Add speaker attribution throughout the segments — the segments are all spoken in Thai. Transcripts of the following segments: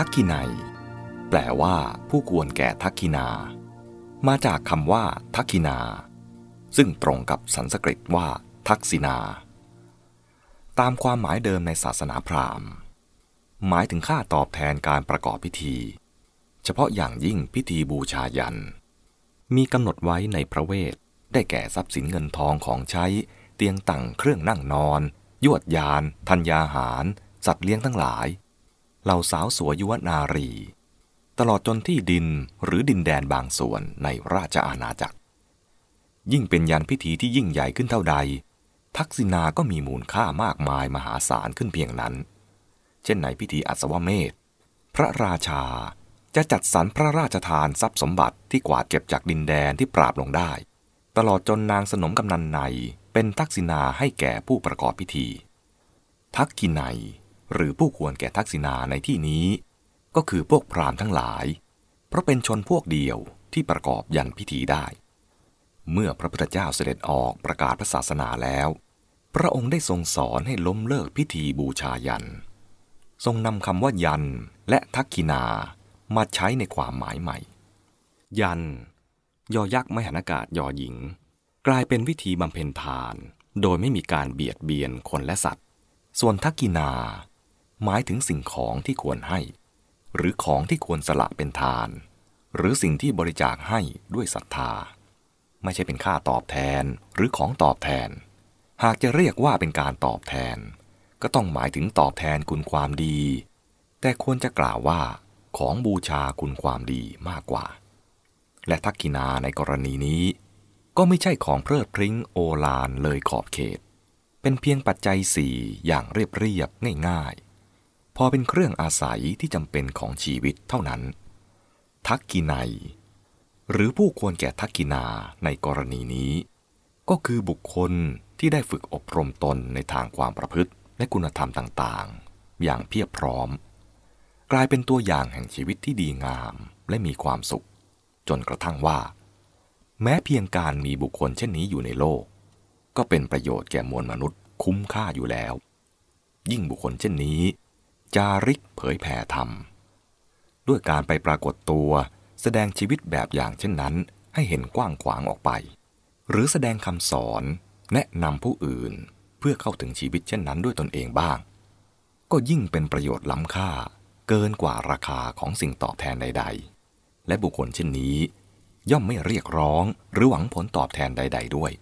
Speaker 1: ทักขินัยแปลว่า ผู้ควรแก่ทักขินา มาจากคำว่า ทักขินา ซึ่งตรงกับสันสกฤตว่า ทักษินา ตามความหมายเดิมในศาสนาพราหมณ์ หมายถึงค่าตอบแทนการประกอบพิธี เฉพาะอย่างยิ่งพิธีบูชายัน มีกำหนดไว้ในพระเวท ได้แก่ทรัพย์สินเงินทองของใช้ เตียงตั้งเครื่องนั่งนอน ยวดยานธัญญาหาร สัตว์เลี้ยงทั้งหลาย เหล่าสาวสวยยุวนารี ตลอดจนที่ดินหรือดินแดนบางส่วนในราชอาณาจักร ยิ่งเป็นยันพิธีที่ยิ่งใหญ่ขึ้นเท่าใด ทักษิณาก็มีมูลค่ามากมายมหาศาลขึ้นเพียงนั้น เช่นในพิธีอัศวเมธพระราชาจะจัดสรรพระราชทานทรัพย์สมบัติที่กวาดเก็บจากดินแดนที่ปราบลงได้ ตลอดจนนางสนมกำนันในเป็นทักษิณาให้แก่ผู้ประกอบพิธี ทักกินัย หรือผู้ควรแก่ทักษิณาในที่นี้ ก็คือพวกพราหมณ์ทั้งหลาย เพราะเป็นชนพวกเดียวที่ประกอบยันพิธีได้ เมื่อพระพุทธเจ้าเสด็จออกประกาศพระศาสนาแล้ว พระองค์ได้ทรงสอนให้ล้มเลิกพิธีบูชายัน ทรงนำคำว่ายันและทักขินามาใช้ในความหมายใหม่ ยัน ยอยักษ์ไม่หันอากาศยอหญิง กลายเป็นวิธีบำเพ็ญทาน โดยไม่มีการเบียดเบียนคนและสัตว์ ส่วนทักกินา หมายถึงสิ่งของที่ควรให้ หรือของที่ควรสละเป็นทาน หรือสิ่งที่บริจาคให้ด้วยศรัทธา ไม่ใช่เป็นค่าตอบแทนหรือของตอบแทน หากจะเรียกว่าเป็นการตอบแทน ก็ต้องหมายถึงตอบแทนคุณความดี แต่ควรจะกล่าวว่าของบูชาคุณความดีมากกว่า และทักกินาในกรณีนี้ ก็ไม่ใช่ของเพลิดพริ้งโอลานเลยขอบเขต เป็นเพียงปัจจัยสี่อย่างเรียบเรียบง่ายๆ พอเป็นเครื่องอาศัยที่จำเป็นของชีวิตเท่านั้น ทักกินัยหรือผู้ควรแก่ทักกินาในกรณีนี้ ก็คือบุคคลที่ได้ฝึกอบรมตนในทางความประพฤติและคุณธรรมต่างๆ อย่างเพียบพร้อม กลายเป็นตัวอย่างแห่งชีวิตที่ดีงามและมีความสุข จนกระทั่งว่า แม้เพียงการมีบุคคลเช่นนี้อยู่ในโลก ก็เป็นประโยชน์แก่มวลมนุษย์คุ้มค่าอยู่แล้ว ยิ่งบุคคลเช่นนี้ จาริกเผยแผ่ธรรม ด้วยการไปปรากฏตัวแสดงชีวิตแบบอย่างเช่นนั้น ให้เห็นกว้างขวางออกไป หรือแสดงคำสอนแนะนำผู้อื่นเพื่อเข้าถึงชีวิตเช่นนั้นด้วยตนเองบ้าง ก็ยิ่งเป็นประโยชน์ล้ำค่าเกินกว่าราคาของสิ่งตอบแทนใด ๆ และบุคคลเช่นนี้ ย่อมไม่เรียกร้องหรือหวังผลตอบแทนใด ๆ ด้วย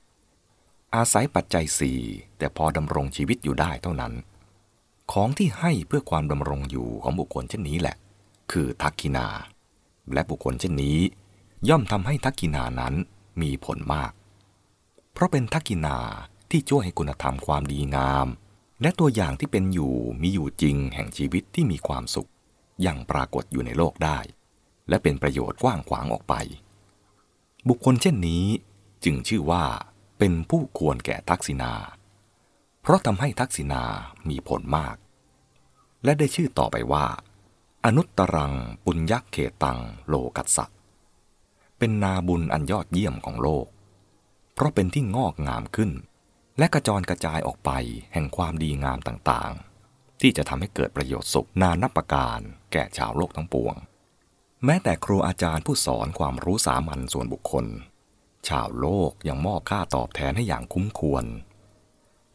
Speaker 1: อาศัยปัจจัยสี่แต่พอดำรงชีวิตอยู่ได้เท่านั้น ของที่ให้เพื่อความดำรงอยู่ของบุคคลเช่นนี้แหละ คือทักกินา และบุคคลเช่นนี้ ย่อมทำให้ทักกินานั้นมีผลมาก เพราะเป็นทักกินาที่ช่วยให้คุณธรรมความดีงาม และตัวอย่างที่เป็นอยู่มีอยู่จริงแห่งชีวิตที่มีความสุขยังปรากฏอยู่ในโลกได้ และเป็นประโยชน์กว้างขวางออกไป บุคคลเช่นนี้จึงชื่อว่าเป็นผู้ควรแก่ทักษิณา เพราะทำให้ทักษิณามีผลมาก และได้ชื่อต่อไปว่า อนุตตรังปุญญเขตังโลกัสสะเป็นนาบุญอันยอดเยี่ยมของโลก เพราะเป็นที่งอกงามขึ้น และกระจรกระจายออกไปแห่งความดีงามต่างๆ ที่จะทำให้เกิดประโยชน์สุขนานับประการแก่ชาวโลกทั้งปวง แม้แต่ครูอาจารย์ผู้สอนความรู้สามัญส่วนบุคคล ชาวโลกยังมอบค่าตอบแทนให้อย่างคุ้มควร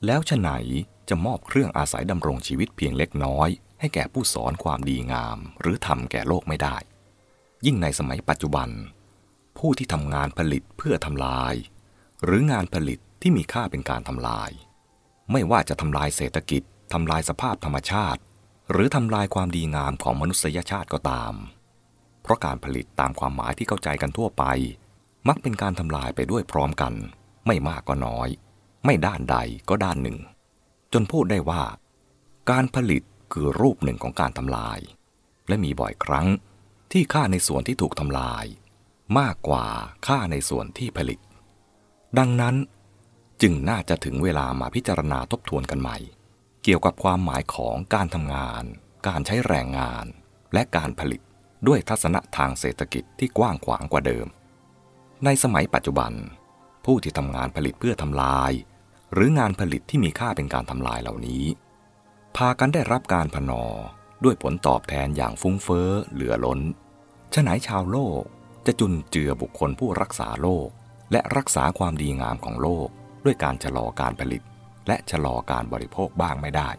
Speaker 1: แล้วฉไหนจะมอบเครื่องอาศัยดำรงชีวิตเพียงเล็กน้อย ให้แก่ผู้สอนความดีงาม หรือทำแก่โลกไม่ได้ ยิ่งในสมัยปัจจุบัน ผู้ที่ทำงานผลิตเพื่อทำลาย หรืองานผลิตที่มีค่าเป็นการทำลาย ไม่ว่าจะทำลายเศรษฐกิจทำลายสภาพธรรมชาติ หรือทำลายความดีงามของมนุษยชาติก็ตาม เพราะการผลิตตามความหมายที่เข้าใจกันทั่วไป มักเป็นการทำลายไปด้วยพร้อมกัน ไม่มากก็น้อย ไม่ด้านใดก็ด้านหนึ่ง จนพูดได้ว่า การผลิตคือรูปหนึ่งของการทำลาย และมีบ่อยครั้งที่ค่าในส่วนที่ถูกทำลาย มากกว่าค่าในส่วนที่ผลิต ดังนั้นจึงน่าจะถึงเวลามาพิจารณาทบทวนกันใหม่ เกี่ยวกับความหมายของการทำงาน การใช้แรงงาน และการผลิตด้วยทัศนะทางเศรษฐกิจที่กว้างขวางกว่าเดิม ในสมัยปัจจุบัน ผู้ที่ทำงานผลิตเพื่อทำลาย หรืองานผลิตที่มีค่าเป็นการทำลายเหล่านี้ พากันได้รับการพนอด้วยผลตอบแทนอย่างฟุ้งเฟ้อเหลือล้นฉะไหนชาวโลกจะจุนเจือบุคคลผู้รักษาโลก และรักษาความดีงามของโลก ด้วยการชะลอการผลิต และชะลอการบริโภคบ้างไม่ได้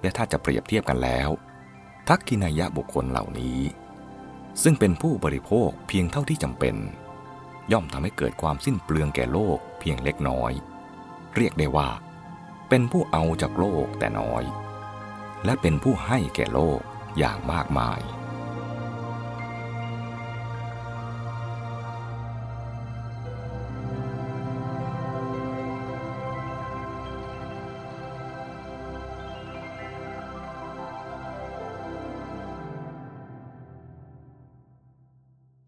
Speaker 1: และถ้าจะเปรียบเทียบกันแล้ว ทักกินายะบุคคลเหล่านี้ ซึ่งเป็นผู้บริโภคเพียงเท่าที่จำเป็น ย่อมทำให้เกิดความสิ้นเปลืองแก่โลกเพียงเล็กน้อย เรียกได้ว่า เป็นผู้เอาจากโลกแต่น้อย และเป็นผู้ให้แก่โลกอย่างมากมาย